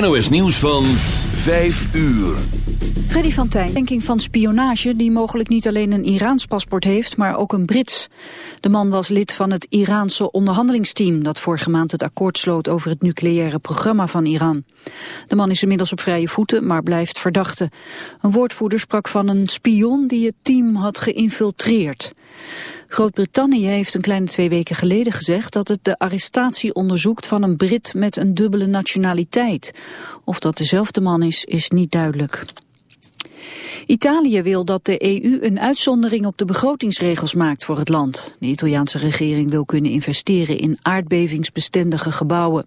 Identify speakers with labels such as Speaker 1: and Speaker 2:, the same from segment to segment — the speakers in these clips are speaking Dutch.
Speaker 1: NOS nieuws van 5 uur.
Speaker 2: Freddy van Tijn, denking van spionage die mogelijk niet alleen een Iraans paspoort heeft, maar ook een Brits. De man was lid van het Iraanse onderhandelingsteam dat vorige maand het akkoord sloot over het nucleaire programma van Iran. De man is inmiddels op vrije voeten, maar blijft verdachte. Een woordvoerder sprak van een spion die het team had geïnfiltreerd. Groot-Brittannië heeft een kleine twee weken geleden gezegd dat het de arrestatie onderzoekt van een Brit met een dubbele nationaliteit. Of dat dezelfde man is, is niet duidelijk. Italië wil dat de EU een uitzondering op de begrotingsregels maakt voor het land. De Italiaanse regering wil kunnen investeren in aardbevingsbestendige gebouwen.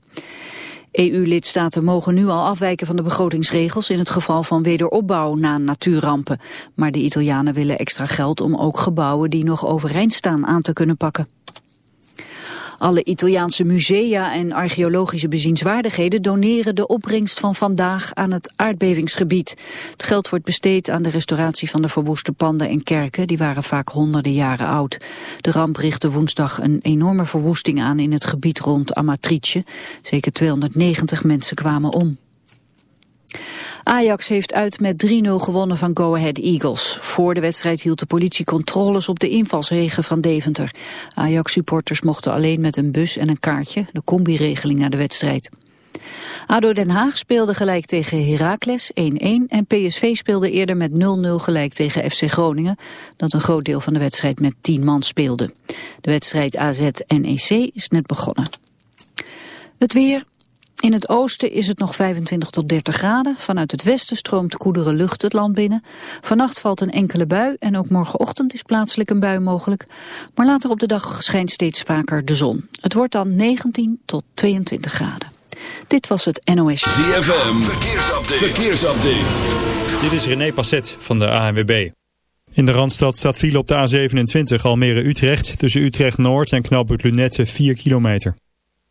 Speaker 2: EU-lidstaten mogen nu al afwijken van de begrotingsregels in het geval van wederopbouw na natuurrampen. Maar de Italianen willen extra geld om ook gebouwen die nog overeind staan aan te kunnen pakken. Alle Italiaanse musea en archeologische bezienswaardigheden doneren de opbrengst van vandaag aan het aardbevingsgebied. Het geld wordt besteed aan de restauratie van de verwoeste panden en kerken, die waren vaak honderden jaren oud. De ramp richtte woensdag een enorme verwoesting aan in het gebied rond Amatrice. Zeker 290 mensen kwamen om. Ajax heeft uit met 3-0 gewonnen van Go Ahead Eagles. Voor de wedstrijd hield de politie controles op de invalsregen van Deventer. Ajax-supporters mochten alleen met een bus en een kaartje, de combi-regeling naar de wedstrijd. ADO Den Haag speelde gelijk tegen Heracles 1-1 en PSV speelde eerder met 0-0 gelijk tegen FC Groningen, dat een groot deel van de wedstrijd met 10 man speelde. De wedstrijd AZ-NEC is net begonnen. Het weer, in het oosten is het nog 25 tot 30 graden. Vanuit het westen stroomt koedere lucht het land binnen. Vannacht valt een enkele bui en ook morgenochtend is plaatselijk een bui mogelijk. Maar later op de dag schijnt steeds vaker de zon. Het wordt dan 19 tot 22 graden. Dit was het NOS.
Speaker 1: ZFM, verkeersupdate. verkeersupdate.
Speaker 3: Dit is René Passet van de ANWB. In de Randstad staat file op de A27 Almere-Utrecht. Tussen Utrecht-Noord en knooppunt Lunette 4 kilometer.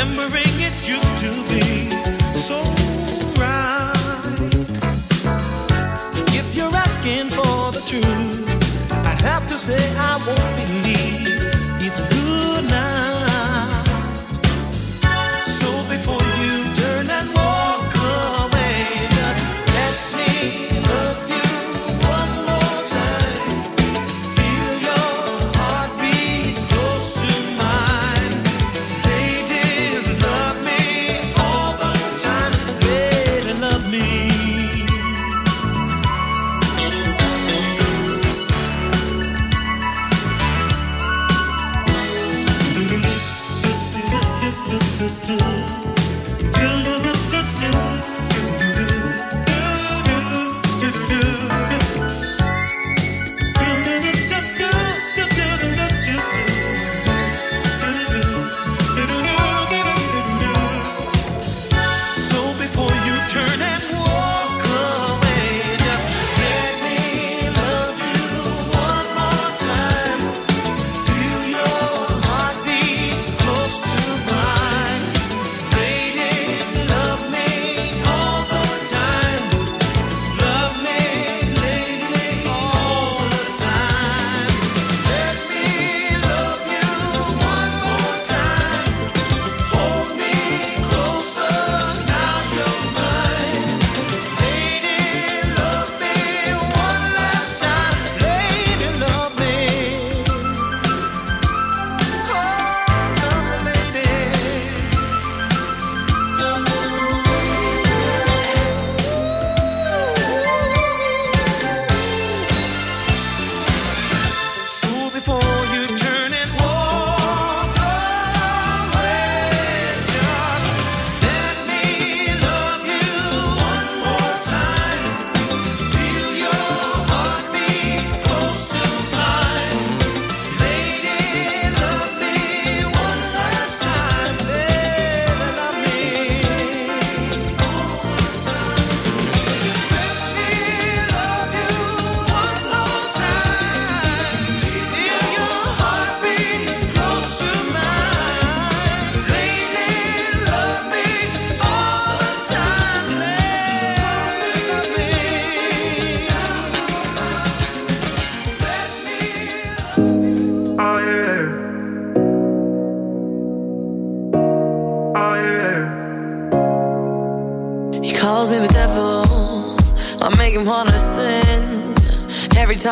Speaker 4: Remembering it used to be so right. If you're asking for the truth, I'd have to say I won't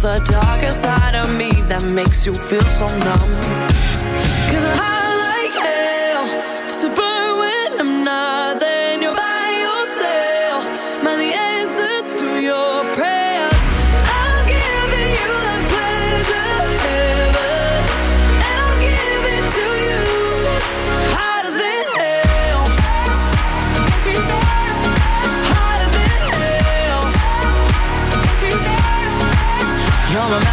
Speaker 5: There's a darker side of me that makes you feel so numb.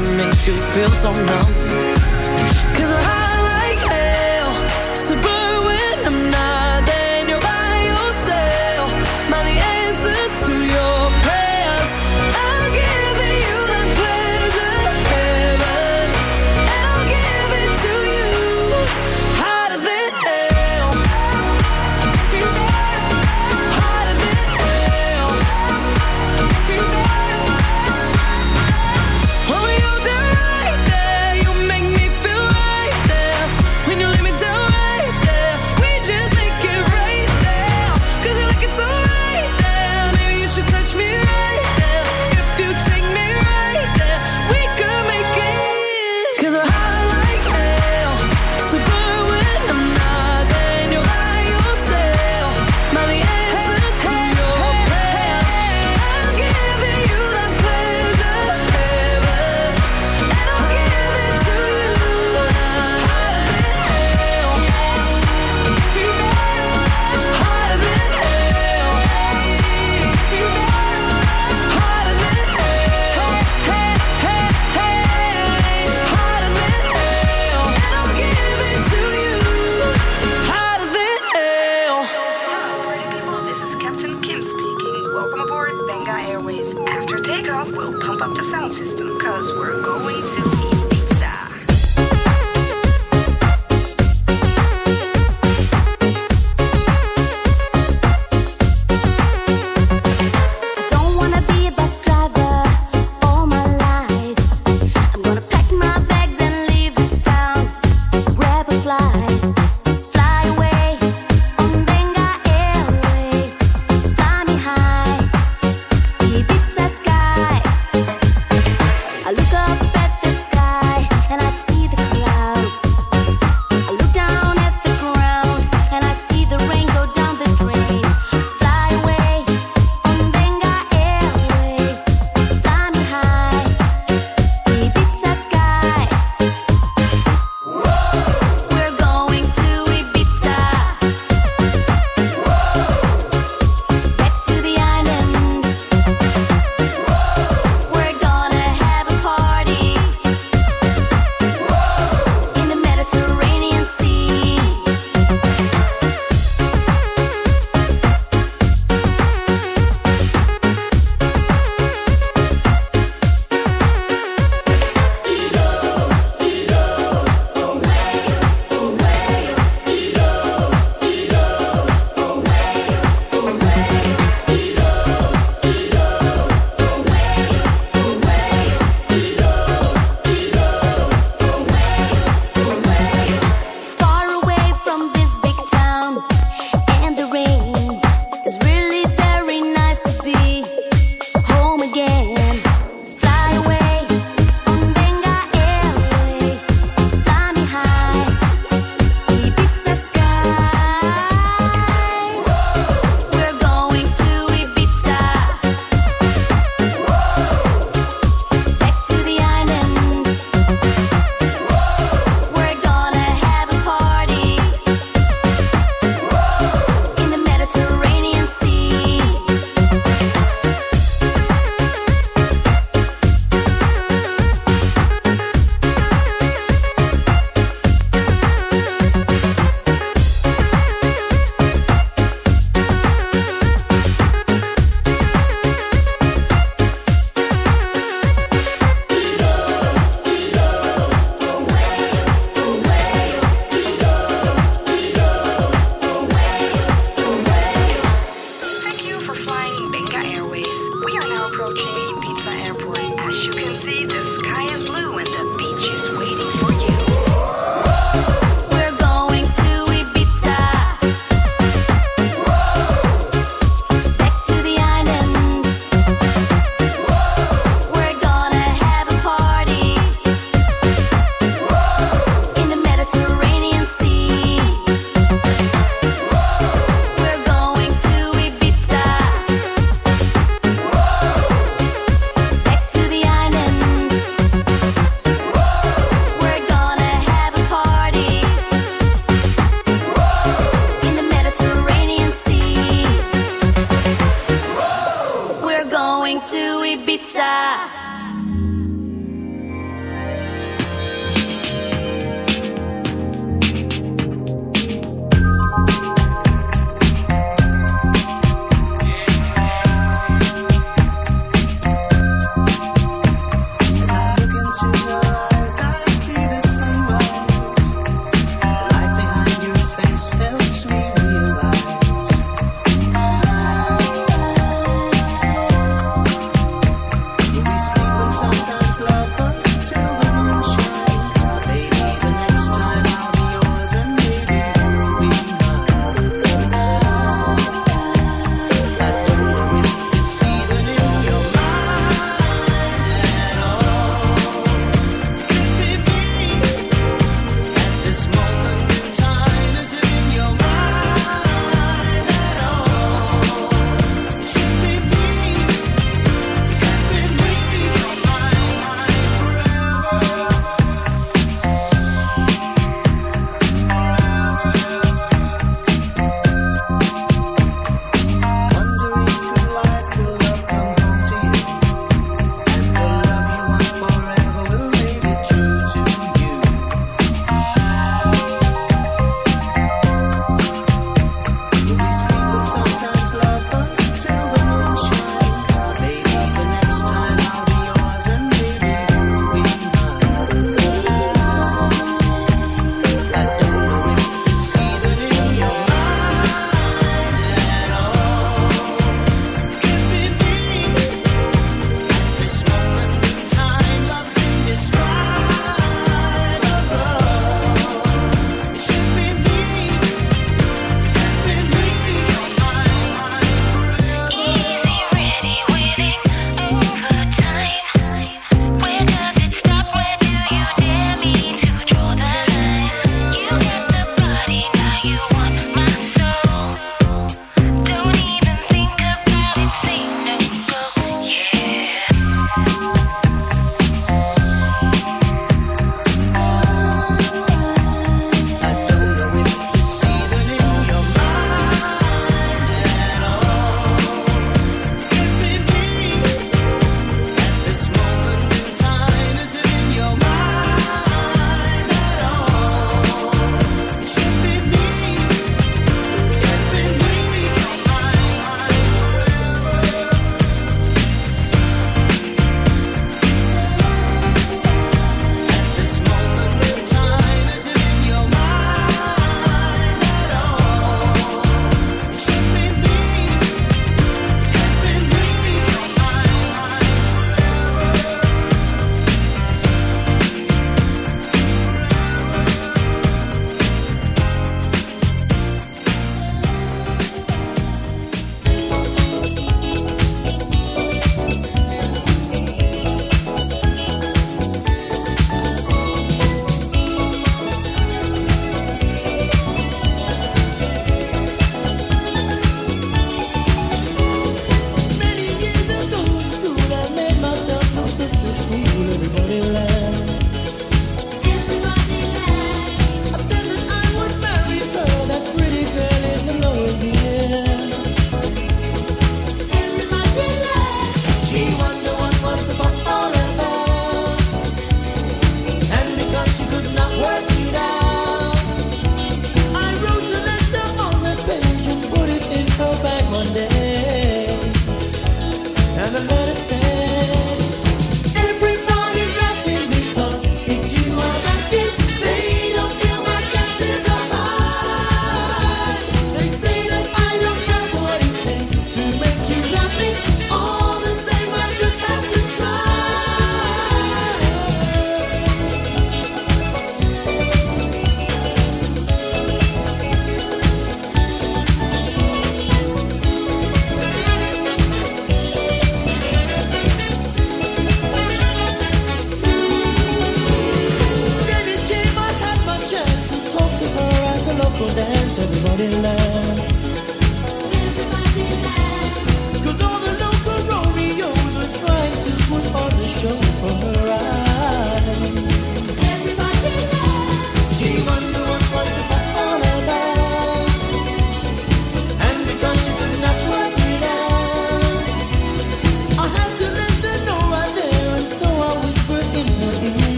Speaker 5: that makes you feel so numb.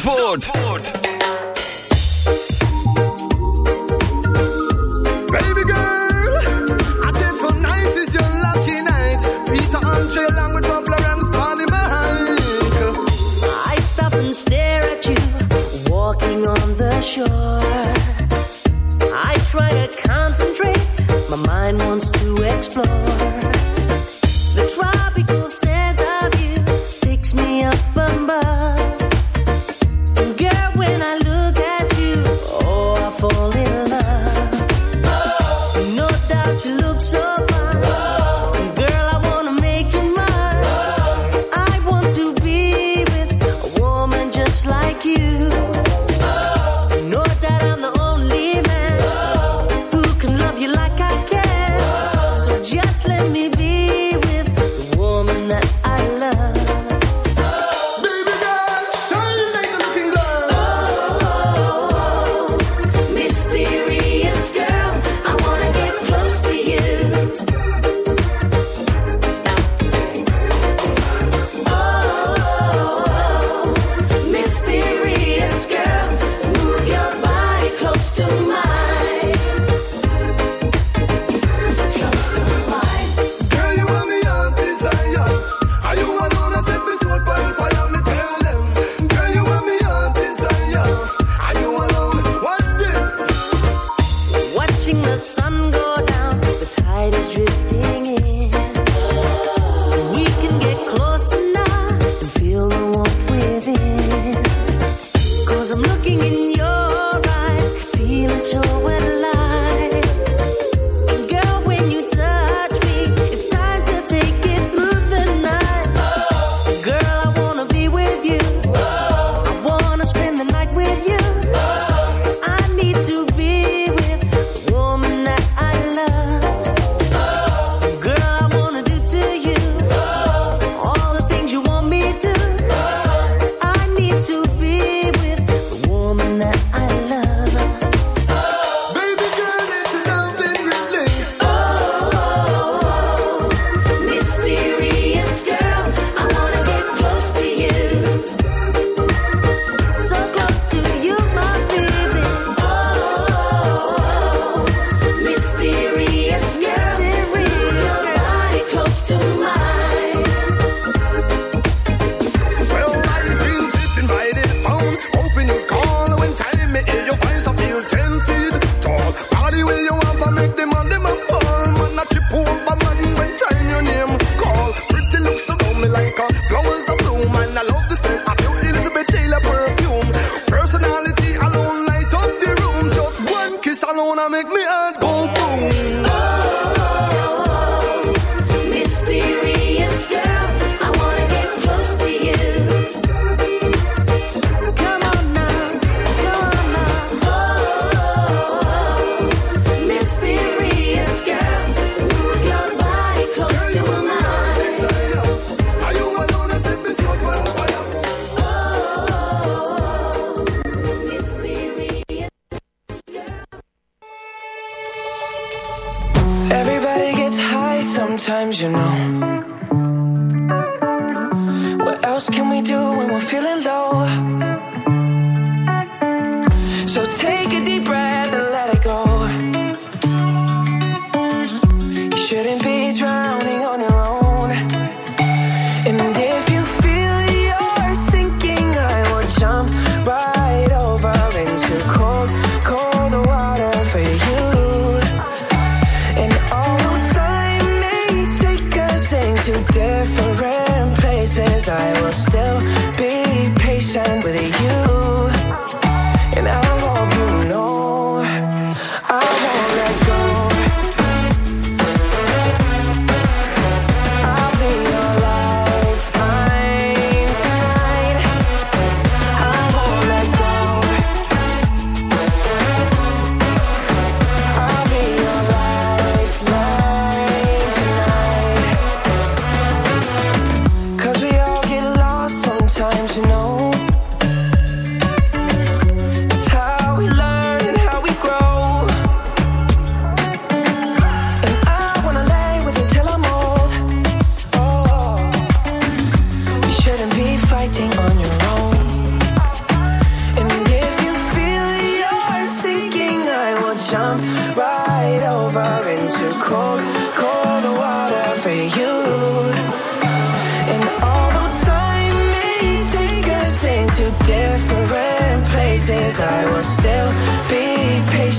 Speaker 1: Zandvoort.
Speaker 6: Zandvoort.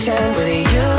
Speaker 6: Patient with you.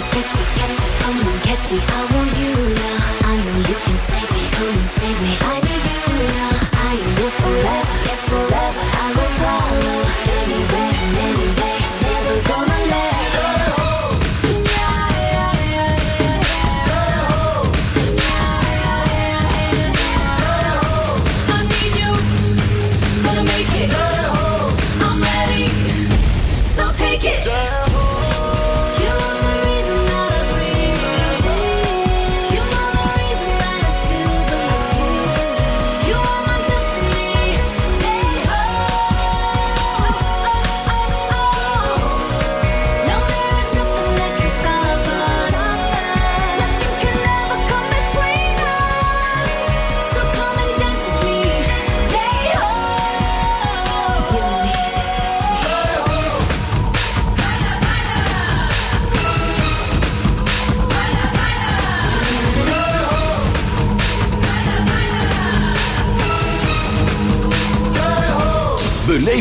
Speaker 7: me,
Speaker 8: catch me, catch me, come on, catch me. I want you now. I know you can save me, come and save me. I need you now. I am yours forever, yes forever.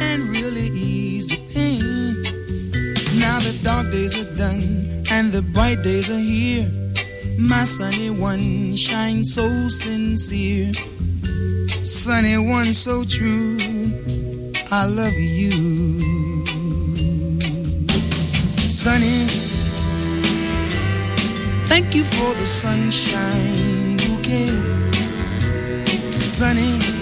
Speaker 9: and really ease the pain. Now the dark days are done and the bright days are here. My sunny one shines so sincere. Sunny one so true. I love you. Sunny. Thank you for the sunshine bouquet. Sunny.